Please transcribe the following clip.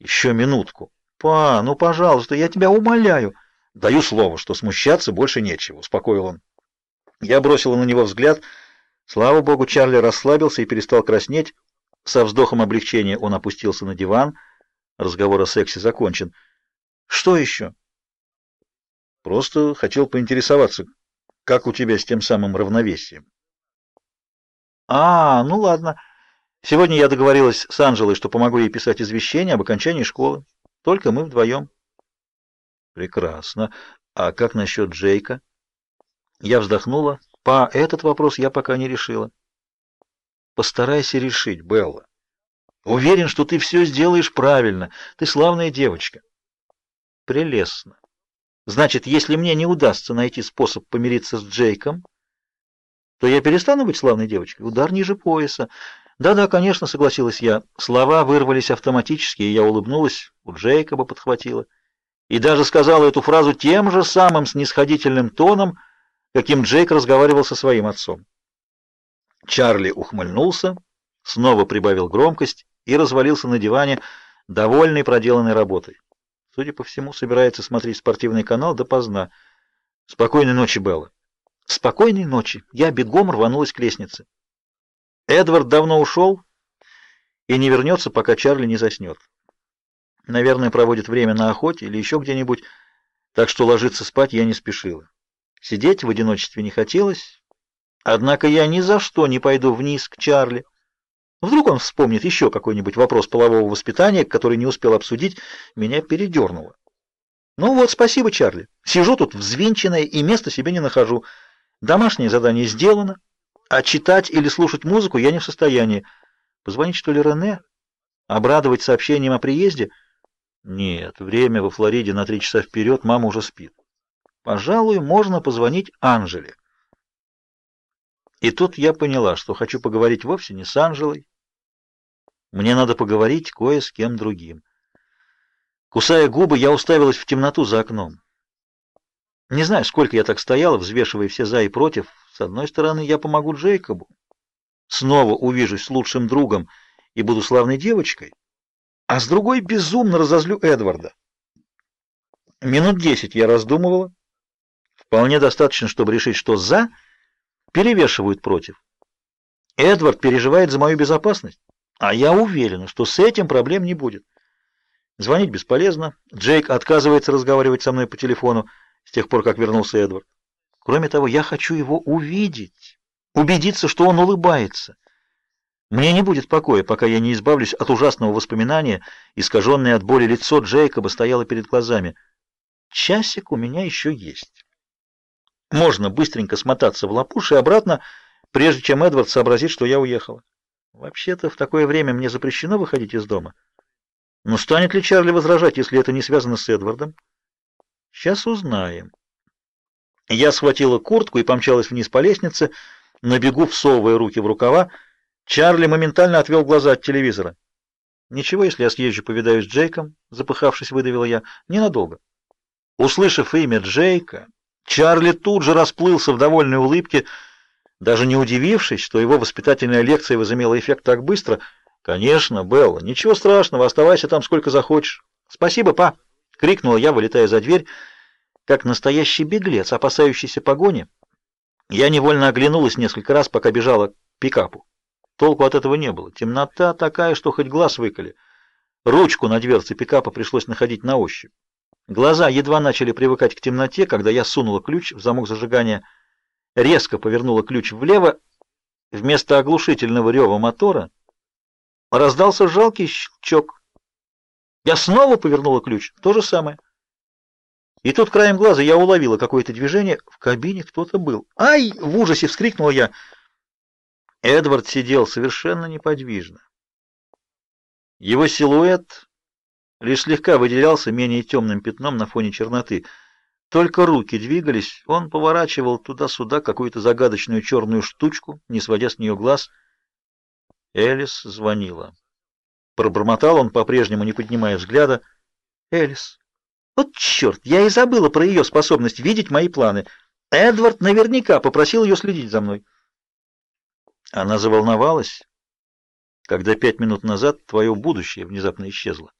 Еще минутку. Па, ну, пожалуйста, я тебя умоляю. Даю слово, что смущаться больше нечего, успокоил он. Я бросила на него взгляд. Слава богу, Чарли расслабился и перестал краснеть. Со вздохом облегчения он опустился на диван. Разговор о сексе закончен. Что еще? Просто хотел поинтересоваться, как у тебя с тем самым равновесием. А, ну ладно. Сегодня я договорилась с Анжелой, что помогу ей писать извещение об окончании школы. Только мы вдвоем. Прекрасно. А как насчет Джейка? Я вздохнула. По этот вопрос я пока не решила. Постарайся решить, Белла. Уверен, что ты все сделаешь правильно. Ты славная девочка. Прелестно. Значит, если мне не удастся найти способ помириться с Джейком, то я перестану быть славной девочкой. Удар ниже пояса. Да-да, конечно, согласилась я. Слова вырвались автоматически, и я улыбнулась, у Джейкоба подхватила. И даже сказала эту фразу тем же самым снисходительным тоном, каким Джейк разговаривал со своим отцом. Чарли ухмыльнулся, снова прибавил громкость и развалился на диване, довольный проделанной работой. Судя по всему, собирается смотреть спортивный канал допоздна. Спокойной ночи, Белла. Спокойной ночи. Я бегом рванулась к лестнице. Эдвард давно ушел и не вернется, пока Чарли не заснет. Наверное, проводит время на охоте или еще где-нибудь, так что ложиться спать я не спешила. Сидеть в одиночестве не хотелось, однако я ни за что не пойду вниз к Чарли. Вдруг он вспомнит еще какой-нибудь вопрос полового воспитания, который не успел обсудить, меня передернуло. Ну вот, спасибо, Чарли. Сижу тут взвинченная и места себе не нахожу. Домашнее задание сделано, а читать или слушать музыку я не в состоянии. Позвонить, что ли, Рене? Обрадовать сообщением о приезде? Нет, время во Флориде на три часа вперед, мама уже спит. Пожалуй, можно позвонить Анжеле. И тут я поняла, что хочу поговорить вовсе не с Анжелой. Мне надо поговорить кое с кем другим. Кусая губы, я уставилась в темноту за окном. Не знаю, сколько я так стояла, взвешивая все за и против. С одной стороны, я помогу Джейкобу. Снова увижусь с лучшим другом и буду славной девочкой. А с другой безумно разозлю Эдварда. Минут десять я раздумывала. Вполне достаточно, чтобы решить, что «за» перевешивают против. Эдвард переживает за мою безопасность, а я уверена, что с этим проблем не будет. Звонить бесполезно. Джейк отказывается разговаривать со мной по телефону с тех пор, как вернулся Эдвард. Кроме того, я хочу его увидеть, убедиться, что он улыбается. Мне не будет покоя, пока я не избавлюсь от ужасного воспоминания, искаженное от боли лицо Джейкоба стояло перед глазами. Часик у меня еще есть. Можно быстренько смотаться в лапуш и обратно, прежде чем Эдвард сообразит, что я уехала. Вообще-то в такое время мне запрещено выходить из дома. Но станет ли Чарли возражать, если это не связано с Эдвардом? Сейчас узнаем. Я схватила куртку и помчалась вниз по лестнице, на бегу всовывая руки в рукава. Чарли моментально отвел глаза от телевизора. Ничего, если я съезжу повидаюсь с Джейком, запыхавшись, выдавила я, ненадолго. Услышав имя Джейка, Чарли тут же расплылся в довольной улыбке, даже не удивившись, что его воспитательная лекция возымела эффект так быстро. «Конечно, Белла, ничего страшного, оставайся там сколько захочешь». «Спасибо, па!» — крикнула я, вылетая за дверь, как настоящий беглец, опасающийся погони. Я невольно оглянулась несколько раз, пока бежала к пикапу. Толку от этого не было. Темнота такая, что хоть глаз выколи. Ручку на дверце пикапа пришлось находить на ощупь. Глаза едва начали привыкать к темноте, когда я сунула ключ в замок зажигания, резко повернула ключ влево, вместо оглушительного рева мотора раздался жалкий щелчок. Я снова повернула ключ, то же самое. И тут краем глаза я уловила какое-то движение, в кабине кто-то был. «Ай!» — в ужасе вскрикнула я. Эдвард сидел совершенно неподвижно. Его силуэт лишь слегка выделялся менее темным пятном на фоне черноты. Только руки двигались, он поворачивал туда-сюда какую-то загадочную черную штучку, не сводя с нее глаз. Элис звонила. Пробормотал он, по-прежнему не поднимая взгляда. «Элис! Вот черт, я и забыла про ее способность видеть мои планы. Эдвард наверняка попросил ее следить за мной». Она заволновалась, когда пять минут назад твое будущее внезапно исчезло.